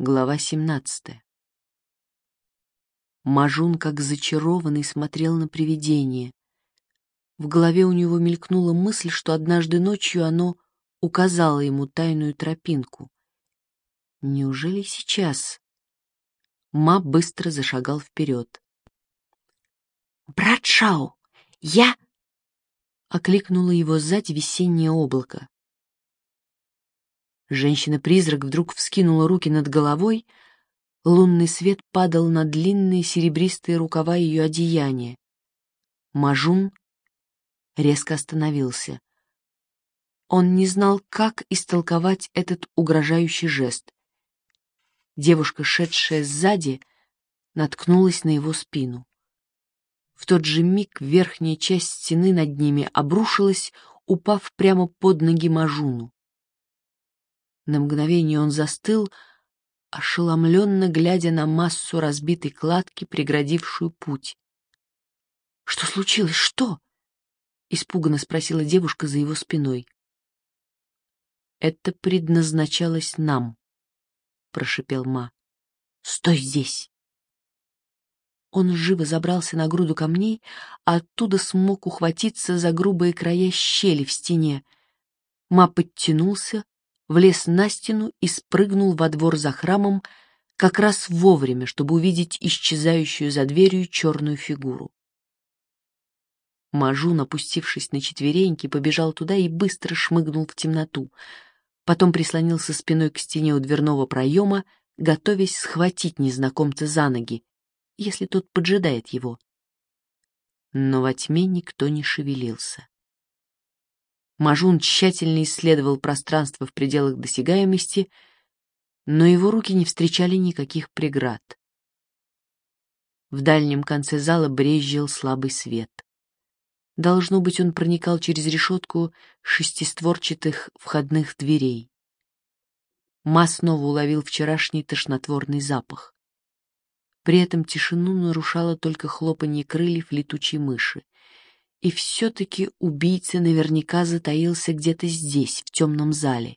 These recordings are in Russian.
Глава 17. Мажун, как зачарованный, смотрел на привидение. В голове у него мелькнула мысль, что однажды ночью оно указало ему тайную тропинку. Неужели сейчас? Ма быстро зашагал вперед. «Брат Шао, я...» — окликнуло его сзади весеннее облако. Женщина-призрак вдруг вскинула руки над головой, лунный свет падал на длинные серебристые рукава ее одеяния. Мажун резко остановился. Он не знал, как истолковать этот угрожающий жест. Девушка, шедшая сзади, наткнулась на его спину. В тот же миг верхняя часть стены над ними обрушилась, упав прямо под ноги Мажуну. На мгновение он застыл, ошеломленно глядя на массу разбитой кладки, преградившую путь. «Что случилось? Что?» — испуганно спросила девушка за его спиной. «Это предназначалось нам», — прошепел Ма. «Стой здесь!» Он живо забрался на груду камней, а оттуда смог ухватиться за грубые края щели в стене. Ма подтянулся, влез на стену и спрыгнул во двор за храмом как раз вовремя, чтобы увидеть исчезающую за дверью черную фигуру. Мажун, опустившись на четвереньки, побежал туда и быстро шмыгнул в темноту. Потом прислонился спиной к стене у дверного проема, готовясь схватить незнакомца за ноги, если тот поджидает его. Но во тьме никто не шевелился. Мажун тщательно исследовал пространство в пределах досягаемости, но его руки не встречали никаких преград. В дальнем конце зала брезжил слабый свет. Должно быть, он проникал через решетку шестистворчатых входных дверей. Ма снова уловил вчерашний тошнотворный запах. При этом тишину нарушало только хлопанье крыльев летучей мыши — и все-таки убийца наверняка затаился где-то здесь, в темном зале.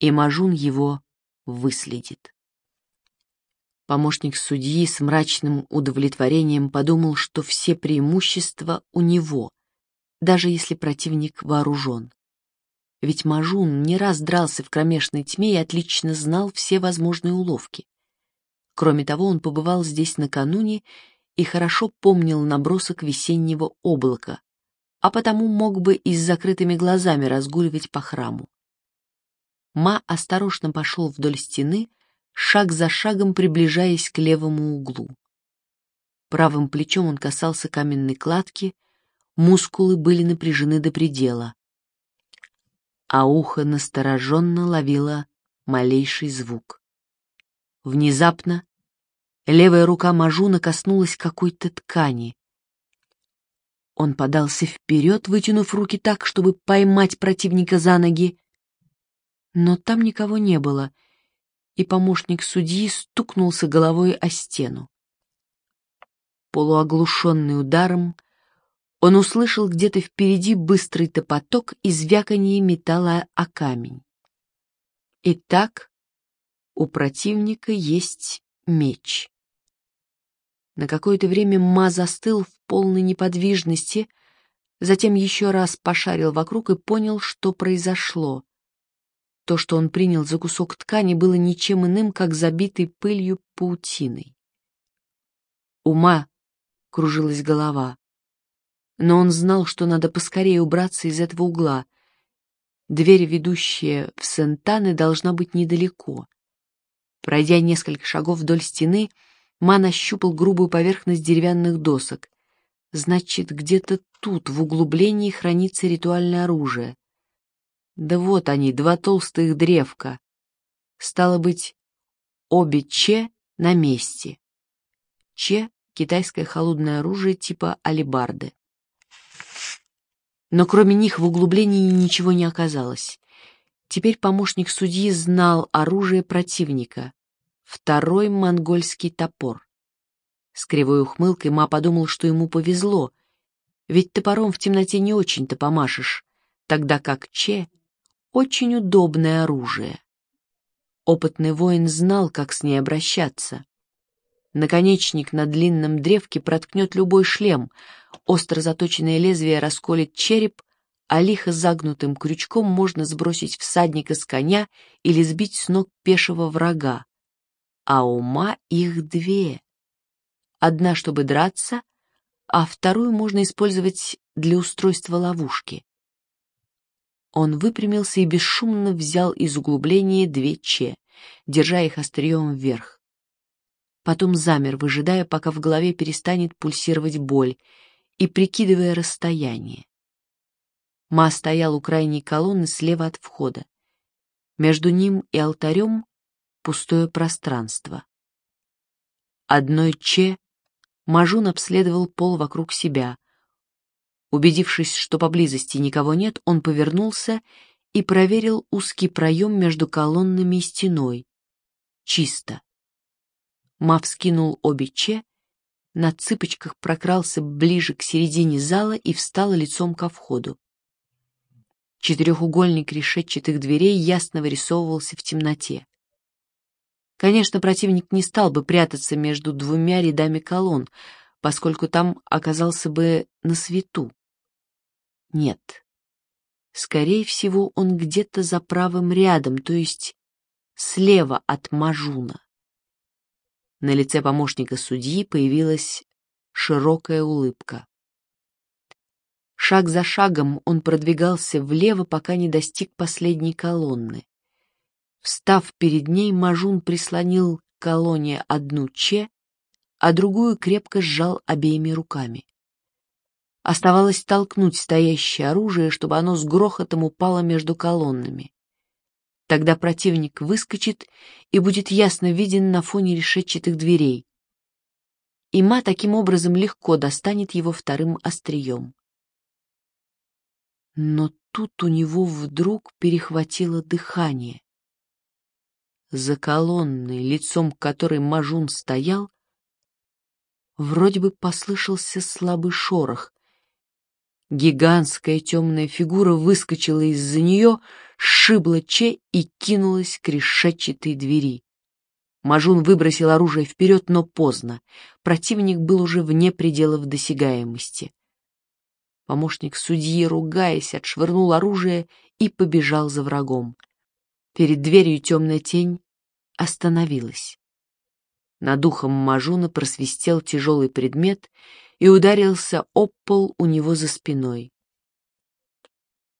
И Мажун его выследит. Помощник судьи с мрачным удовлетворением подумал, что все преимущества у него, даже если противник вооружен. Ведь Мажун не раз дрался в кромешной тьме и отлично знал все возможные уловки. Кроме того, он побывал здесь накануне и хорошо помнил набросок весеннего облака, а потому мог бы и с закрытыми глазами разгуливать по храму. Ма осторожно пошел вдоль стены, шаг за шагом приближаясь к левому углу. Правым плечом он касался каменной кладки, мускулы были напряжены до предела, а ухо настороженно ловило малейший звук. Внезапно Левая рука Мажуна коснулась какой-то ткани. Он подался вперед, вытянув руки так, чтобы поймать противника за ноги. Но там никого не было, и помощник судьи стукнулся головой о стену. Полуоглушенный ударом, он услышал где-то впереди быстрый топоток и звяканье металла о камень. Итак, у противника есть меч. На какое-то время Ма застыл в полной неподвижности, затем еще раз пошарил вокруг и понял, что произошло. То, что он принял за кусок ткани, было ничем иным, как забитой пылью паутиной. Ума кружилась голова. Но он знал, что надо поскорее убраться из этого угла. Дверь, ведущая в Сентаны, должна быть недалеко. Пройдя несколько шагов вдоль стены, Ман ощупал грубую поверхность деревянных досок. Значит, где-то тут, в углублении, хранится ритуальное оружие. Да вот они, два толстых древка. Стало быть, обе Че на месте. Че — китайское холодное оружие типа алибарды. Но кроме них в углублении ничего не оказалось. Теперь помощник судьи знал оружие противника второй монгольский топор. С кривой ухмылкой Ма подумал, что ему повезло, ведь топором в темноте не очень-то помашешь, тогда как Че — очень удобное оружие. Опытный воин знал, как с ней обращаться. Наконечник на длинном древке проткнет любой шлем, остро заточенное лезвие расколет череп, а лихо загнутым крючком можно сбросить всадника с коня или сбить с ног пешего врага. А ума их две. Одна, чтобы драться, а вторую можно использовать для устройства ловушки. Он выпрямился и бесшумно взял из углубления две че, держа их острием вверх. Потом замер, выжидая, пока в голове перестанет пульсировать боль, и прикидывая расстояние. Ма стоял у крайней колонны слева от входа. Между ним и алтарем пустое пространство. Одной че Мажун обследовал пол вокруг себя. Убедившись, что поблизости никого нет, он повернулся и проверил узкий проем между колоннами и стеной. Чисто. Ма вскинул обе че, на цыпочках прокрался ближе к середине зала и встал лицом ко входу. Четырехугольник решетчатых дверей ясно вырисовывался в темноте. Конечно, противник не стал бы прятаться между двумя рядами колонн, поскольку там оказался бы на свету. Нет. Скорее всего, он где-то за правым рядом, то есть слева от Мажуна. На лице помощника судьи появилась широкая улыбка. Шаг за шагом он продвигался влево, пока не достиг последней колонны. Встав перед ней, Мажун прислонил к колонне одну че, а другую крепко сжал обеими руками. Оставалось толкнуть стоящее оружие, чтобы оно с грохотом упало между колоннами. Тогда противник выскочит и будет ясно виден на фоне решетчатых дверей. Има таким образом легко достанет его вторым острием. Но тут у него вдруг перехватило дыхание. За колонной, лицом которой Мажун стоял, вроде бы послышался слабый шорох. Гигантская темная фигура выскочила из-за нее, сшибла Че и кинулась к решетчатой двери. Мажун выбросил оружие вперед, но поздно. Противник был уже вне пределов досягаемости. Помощник судьи, ругаясь, отшвырнул оружие и побежал за врагом. Перед дверью темная тень остановилась. Над ухом Мажуна просвистел тяжелый предмет и ударился об пол у него за спиной.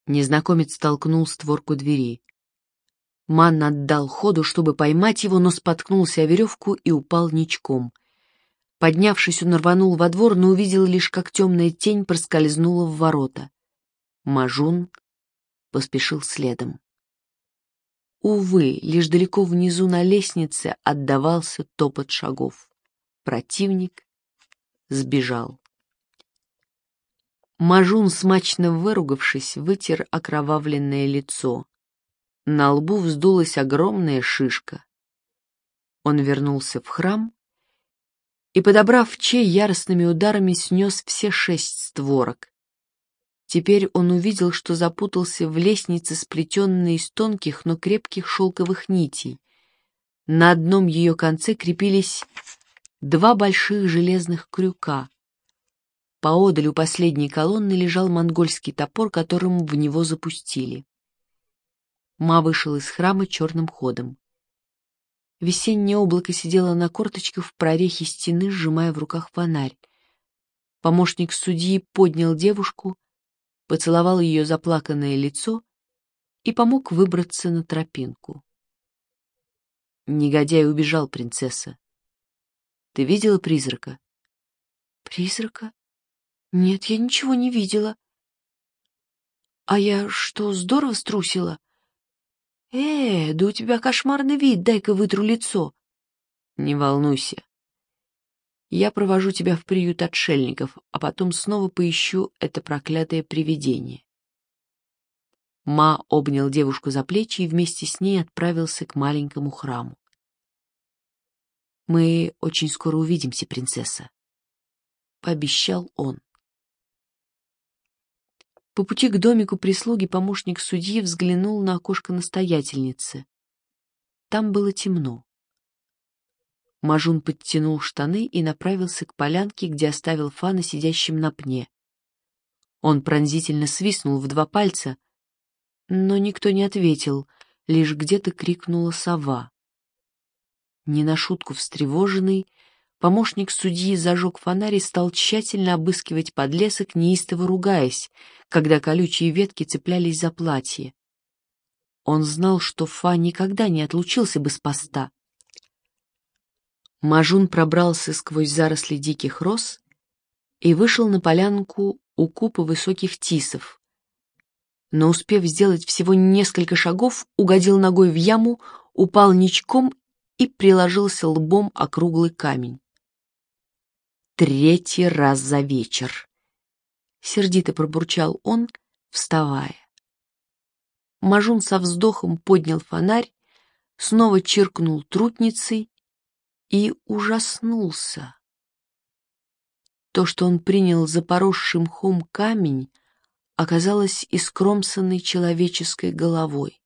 Незнакомец толкнул створку двери. Ман отдал ходу, чтобы поймать его, но споткнулся о веревку и упал ничком — Поднявшись, он рванул во двор, но увидел лишь, как темная тень проскользнула в ворота. Мажун поспешил следом. Увы, лишь далеко внизу на лестнице отдавался топот шагов. Противник сбежал. Мажун, смачно выругавшись, вытер окровавленное лицо. На лбу вздулась огромная шишка. Он вернулся в храм и, подобрав чей, яростными ударами снес все шесть створок. Теперь он увидел, что запутался в лестнице, сплетенной из тонких, но крепких шелковых нитей. На одном ее конце крепились два больших железных крюка. Поодаль у последней колонны лежал монгольский топор, которым в него запустили. Ма вышел из храма черным ходом. Весеннее облако сидело на корточках в прорехе стены, сжимая в руках фонарь. Помощник судьи поднял девушку, поцеловал ее заплаканное лицо и помог выбраться на тропинку. Негодяй убежал, принцесса. Ты видела призрака? Призрака? Нет, я ничего не видела. А я что, здорово струсила? «Э, да у тебя кошмарный вид, дай-ка вытру лицо». «Не волнуйся. Я провожу тебя в приют отшельников, а потом снова поищу это проклятое привидение». Ма обнял девушку за плечи и вместе с ней отправился к маленькому храму. «Мы очень скоро увидимся, принцесса», — пообещал он. По пути к домику прислуги помощник судьи взглянул на окошко настоятельницы. там было темно. Мажун подтянул штаны и направился к полянке, где оставил Фана сидящим на пне. Он пронзительно свистнул в два пальца, но никто не ответил, лишь где-то крикнула сова. Не на шутку встревоженный, помощник судьи зажег фонарь и стал тщательно обыскивать подлесок, неистово ругаясь, когда колючие ветки цеплялись за платье. Он знал, что Фа никогда не отлучился бы с поста. Мажун пробрался сквозь заросли диких роз и вышел на полянку у купа высоких тисов. Но, успев сделать всего несколько шагов, угодил ногой в яму, упал ничком и приложился лбом о круглый камень. Третий раз за вечер. Сердито пробурчал он, вставая. Мажун со вздохом поднял фонарь, снова чиркнул трутницей и ужаснулся. То, что он принял за поросший мхом камень, оказалось искромсанной человеческой головой.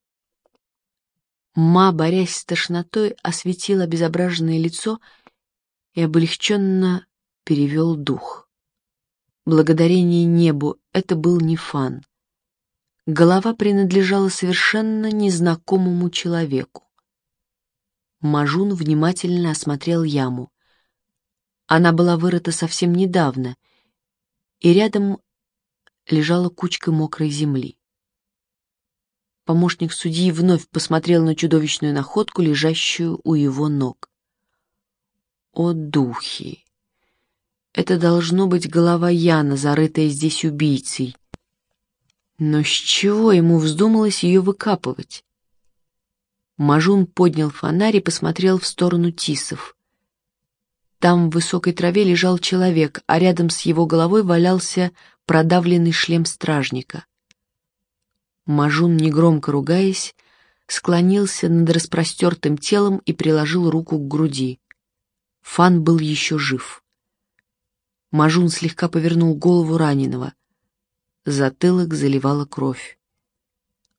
Ма, борясь с тошнотой, осветил обезображенное лицо и облегченно перевел дух. Благодарение небу это был не фан. Голова принадлежала совершенно незнакомому человеку. Мажун внимательно осмотрел яму. Она была вырыта совсем недавно, и рядом лежала кучка мокрой земли. Помощник судьи вновь посмотрел на чудовищную находку, лежащую у его ног. О, духи! Это должно быть голова Яна, зарытая здесь убийцей. Но с чего ему вздумалось ее выкапывать? Мажун поднял фонарь и посмотрел в сторону тисов. Там в высокой траве лежал человек, а рядом с его головой валялся продавленный шлем стражника. Мажун, негромко ругаясь, склонился над распростертым телом и приложил руку к груди. Фан был еще жив. Мажун слегка повернул голову раненого. Затылок заливала кровь.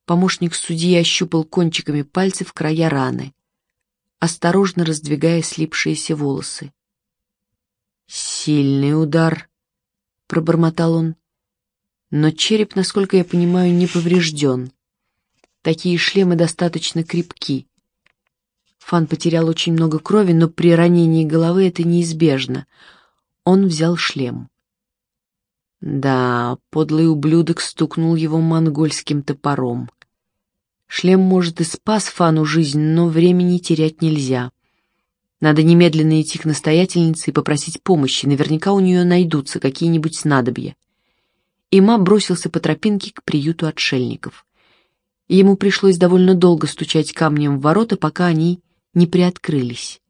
Помощник судьи ощупал кончиками пальцев края раны, осторожно раздвигая слипшиеся волосы. «Сильный удар», — пробормотал он. «Но череп, насколько я понимаю, не поврежден. Такие шлемы достаточно крепки». Фан потерял очень много крови, но при ранении головы это неизбежно. Он взял шлем. Да, подлый ублюдок стукнул его монгольским топором. Шлем, может, и спас Фану жизнь, но времени терять нельзя. Надо немедленно идти к настоятельнице и попросить помощи, наверняка у нее найдутся какие-нибудь снадобья. Има бросился по тропинке к приюту отшельников. Ему пришлось довольно долго стучать камнем в ворота, пока они не приоткрылись.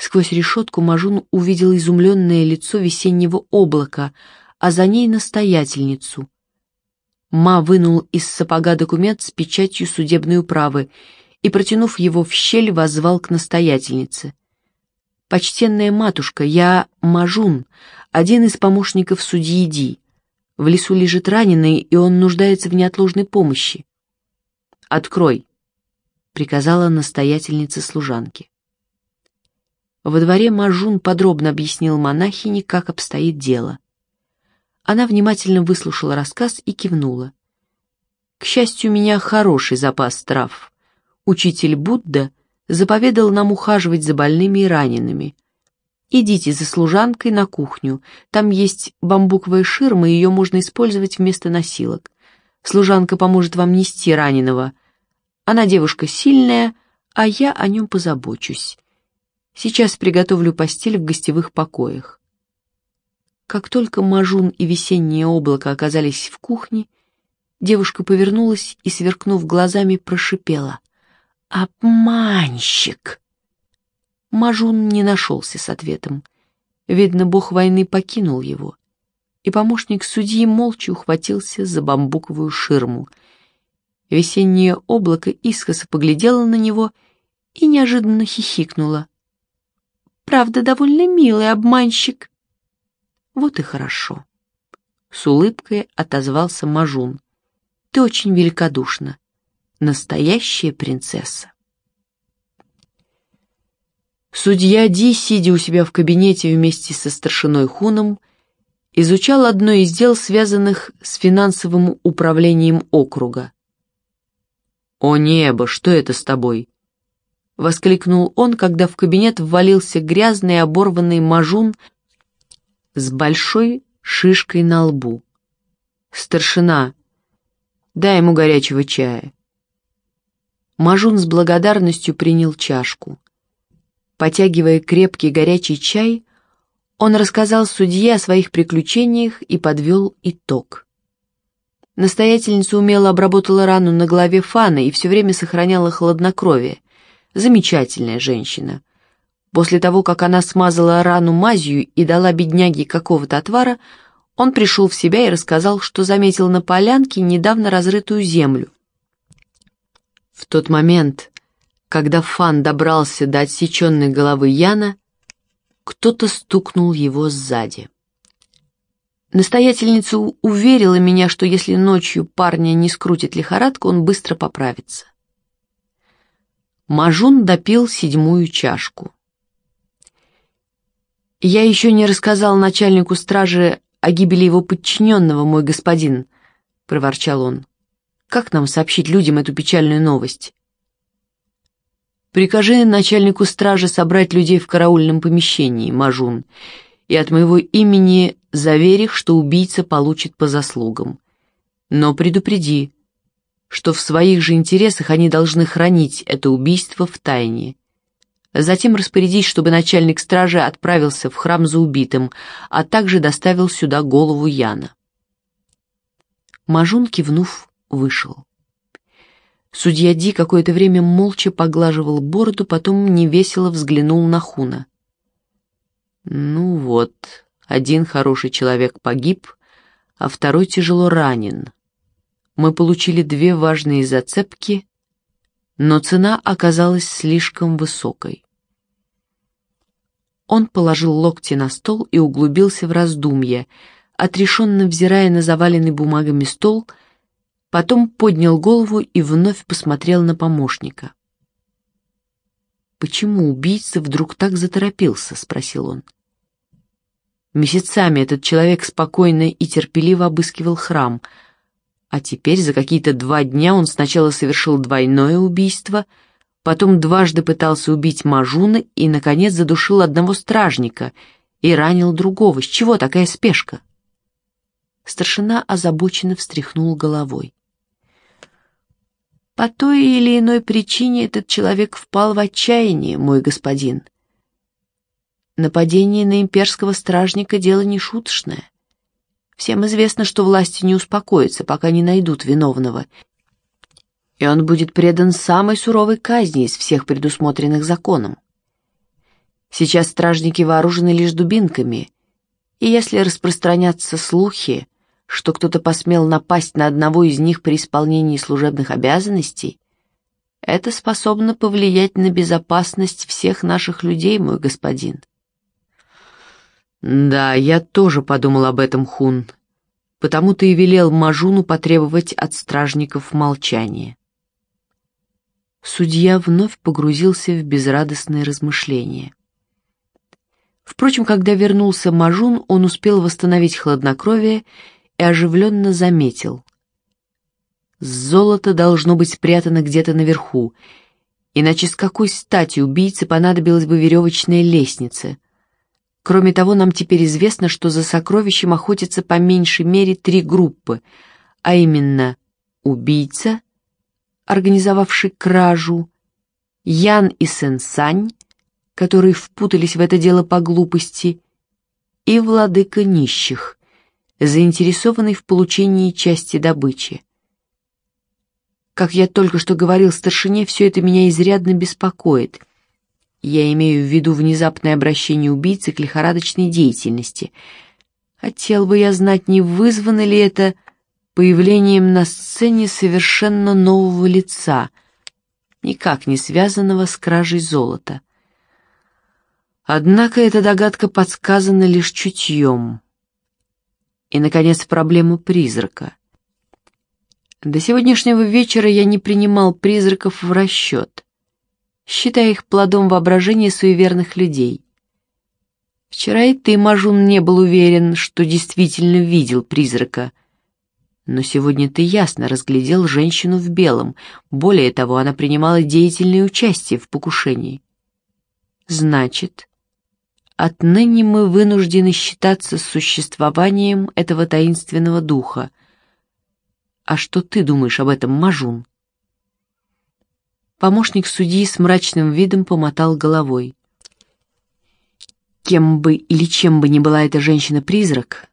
Сквозь решетку Мажун увидел изумленное лицо весеннего облака, а за ней настоятельницу. Ма вынул из сапога документ с печатью судебной управы и, протянув его в щель, возвал к настоятельнице. «Почтенная матушка, я Мажун, один из помощников судьи Ди. В лесу лежит раненый, и он нуждается в неотложной помощи». «Открой», — приказала настоятельница служанки. Во дворе Мажун подробно объяснил монахине, как обстоит дело. Она внимательно выслушала рассказ и кивнула. «К счастью, у меня хороший запас трав. Учитель Будда заповедал нам ухаживать за больными и ранеными. Идите за служанкой на кухню. Там есть бамбуковая ширма, и ее можно использовать вместо носилок. Служанка поможет вам нести раненого. Она девушка сильная, а я о нем позабочусь. Сейчас приготовлю постель в гостевых покоях. Как только Мажун и весеннее облако оказались в кухне, девушка повернулась и, сверкнув глазами, прошипела — «Обманщик!» Мажун не нашелся с ответом. Видно, бог войны покинул его. И помощник судьи молча ухватился за бамбуковую ширму. Весеннее облако искоса поглядело на него и неожиданно хихикнуло. «Правда, довольно милый обманщик». «Вот и хорошо». С улыбкой отозвался Мажун. «Ты очень великодушна настоящая принцесса. Судья Ди, сидя у себя в кабинете вместе со старшиной Хуном, изучал одно из дел, связанных с финансовым управлением округа. «О небо, что это с тобой?» — воскликнул он, когда в кабинет ввалился грязный оборванный мажун с большой шишкой на лбу. «Старшина, дай ему горячего чая». Мажун с благодарностью принял чашку. Потягивая крепкий горячий чай, он рассказал судье о своих приключениях и подвел итог. Настоятельница умело обработала рану на голове Фана и все время сохраняла хладнокровие. Замечательная женщина. После того, как она смазала рану мазью и дала бедняге какого-то отвара, он пришел в себя и рассказал, что заметил на полянке недавно разрытую землю. В тот момент, когда Фан добрался до отсеченной головы Яна, кто-то стукнул его сзади. Настоятельница уверила меня, что если ночью парня не скрутит лихорадка, он быстро поправится. Мажун допил седьмую чашку. «Я еще не рассказал начальнику стражи о гибели его подчиненного, мой господин», — проворчал он. «Как нам сообщить людям эту печальную новость?» Прикажи начальнику стражи собрать людей в караульном помещении, Мажун, и от моего имени заверь их, что убийца получит по заслугам. Но предупреди, что в своих же интересах они должны хранить это убийство в тайне. Затем распорядись, чтобы начальник стражи отправился в храм за убитым, а также доставил сюда голову Яна. Мажун, кивнув, вышел. Судья Ди какое-то время молча поглаживал бороду, потом невесело взглянул на Хуна. «Ну вот, один хороший человек погиб, а второй тяжело ранен. Мы получили две важные зацепки, но цена оказалась слишком высокой». Он положил локти на стол и углубился в раздумья, отрешенно взирая на заваленный бумагами стол — потом поднял голову и вновь посмотрел на помощника. «Почему убийца вдруг так заторопился?» — спросил он. Месяцами этот человек спокойно и терпеливо обыскивал храм, а теперь за какие-то два дня он сначала совершил двойное убийство, потом дважды пытался убить Мажуна и, наконец, задушил одного стражника и ранил другого. С чего такая спешка? Старшина озабоченно встряхнул головой. По той или иной причине этот человек впал в отчаяние, мой господин. Нападение на имперского стражника — дело не шуточное. Всем известно, что власти не успокоятся, пока не найдут виновного, и он будет предан самой суровой казни из всех предусмотренных законом. Сейчас стражники вооружены лишь дубинками, и если распространятся слухи, что кто-то посмел напасть на одного из них при исполнении служебных обязанностей, это способно повлиять на безопасность всех наших людей, мой господин. Да, я тоже подумал об этом, Хун. Потому ты и велел Мажуну потребовать от стражников молчания. Судья вновь погрузился в безрадостные размышления. Впрочем, когда вернулся Мажун, он успел восстановить хладнокровие и оживленно заметил. Золото должно быть спрятано где-то наверху, иначе с какой стати убийце понадобилась бы веревочная лестница? Кроме того, нам теперь известно, что за сокровищем охотятся по меньшей мере три группы, а именно убийца, организовавший кражу, Ян и Сенсань, которые впутались в это дело по глупости, и владыка нищих, заинтересованный в получении части добычи. Как я только что говорил старшине, все это меня изрядно беспокоит. Я имею в виду внезапное обращение убийцы к лихорадочной деятельности. Хотел бы я знать, не вызвано ли это появлением на сцене совершенно нового лица, никак не связанного с кражей золота. Однако эта догадка подсказана лишь чутьем. И, наконец, проблема призрака. До сегодняшнего вечера я не принимал призраков в расчет. Считая их плодом воображения суеверных людей. Вчера и ты, Мажун, не был уверен, что действительно видел призрака. Но сегодня ты ясно разглядел женщину в белом. Более того, она принимала деятельное участие в покушении. Значит, отныне мы вынуждены считаться существованием этого таинственного духа. А что ты думаешь об этом, Мажун? Помощник судьи с мрачным видом помотал головой. Кем бы или чем бы ни была эта женщина-призрак,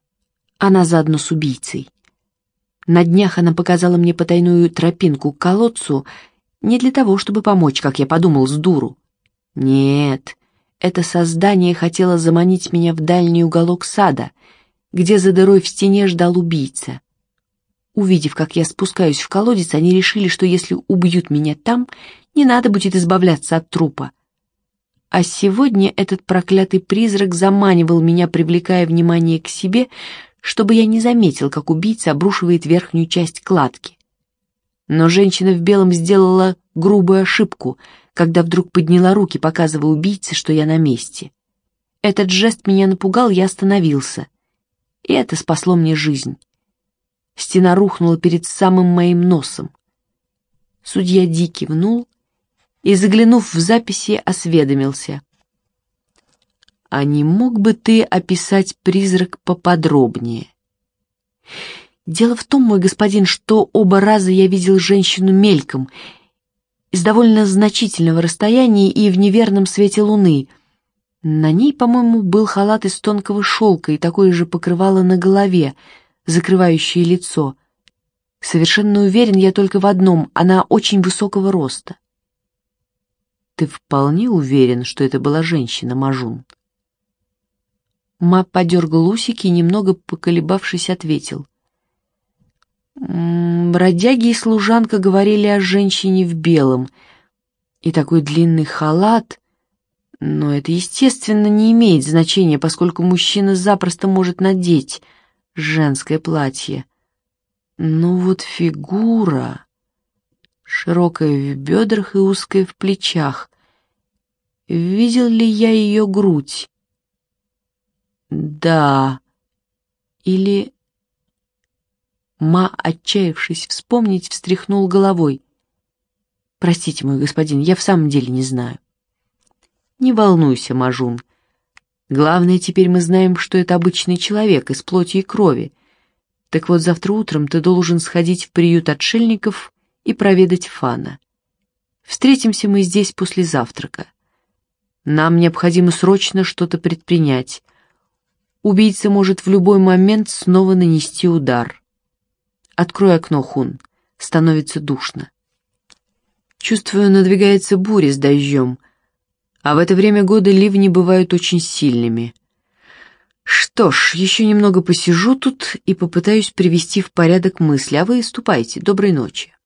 она заодно с убийцей. На днях она показала мне потайную тропинку к колодцу не для того, чтобы помочь, как я подумал, с дуру. Нет, это создание хотело заманить меня в дальний уголок сада, где за дырой в стене ждал убийца. Увидев, как я спускаюсь в колодец, они решили, что если убьют меня там, не надо будет избавляться от трупа. А сегодня этот проклятый призрак заманивал меня, привлекая внимание к себе, чтобы я не заметил, как убийца обрушивает верхнюю часть кладки. Но женщина в белом сделала грубую ошибку, когда вдруг подняла руки, показывая убийце, что я на месте. Этот жест меня напугал, я остановился. И это спасло мне жизнь. Стена рухнула перед самым моим носом. Судья Ди кивнул и, заглянув в записи, осведомился. «А не мог бы ты описать призрак поподробнее?» «Дело в том, мой господин, что оба раза я видел женщину мельком, из довольно значительного расстояния и в неверном свете луны. На ней, по-моему, был халат из тонкого шелка и такое же покрывало на голове, закрывающее лицо. Совершенно уверен я только в одном — она очень высокого роста. Ты вполне уверен, что это была женщина, Мажун? Ма подергал усики и, немного поколебавшись, ответил. Бродяги и служанка говорили о женщине в белом. И такой длинный халат... Но это, естественно, не имеет значения, поскольку мужчина запросто может надеть женское платье. Но вот фигура широкая в бедрах и узкая в плечах. Видел ли я ее грудь? Да. Или... Ма, отчаявшись вспомнить, встряхнул головой. «Простите, мой господин, я в самом деле не знаю». «Не волнуйся, Мажун. Главное, теперь мы знаем, что это обычный человек из плоти и крови. Так вот, завтра утром ты должен сходить в приют отшельников и проведать Фана. Встретимся мы здесь после завтрака. Нам необходимо срочно что-то предпринять. Убийца может в любой момент снова нанести удар. Открой окно, Хун. Становится душно. Чувствую, надвигается буря с дождем, а в это время года ливни бывают очень сильными. Что ж, еще немного посижу тут и попытаюсь привести в порядок мысли, а вы ступайте. Доброй ночи.